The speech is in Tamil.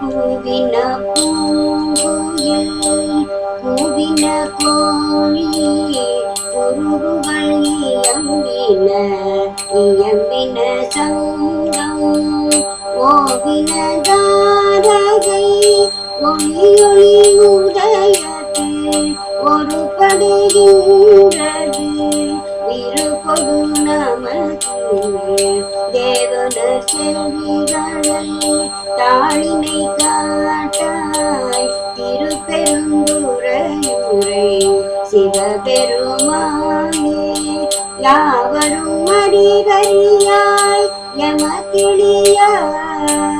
பூவின பூங்குயில் பூவின கோழி குருகுகள் இயம்பின இயம்பின சங்கம். ஓவின தாரகை ஒளியொளி உதயத்து ஒரு படுகின்றது. விரு கொடு நமக்கு செல்விகளை தாளினை காட்டாய் திருப்பெருந்துரையுரை சிவபெருமானே யாவரும் அறிவறியாய் எம கிளியாய்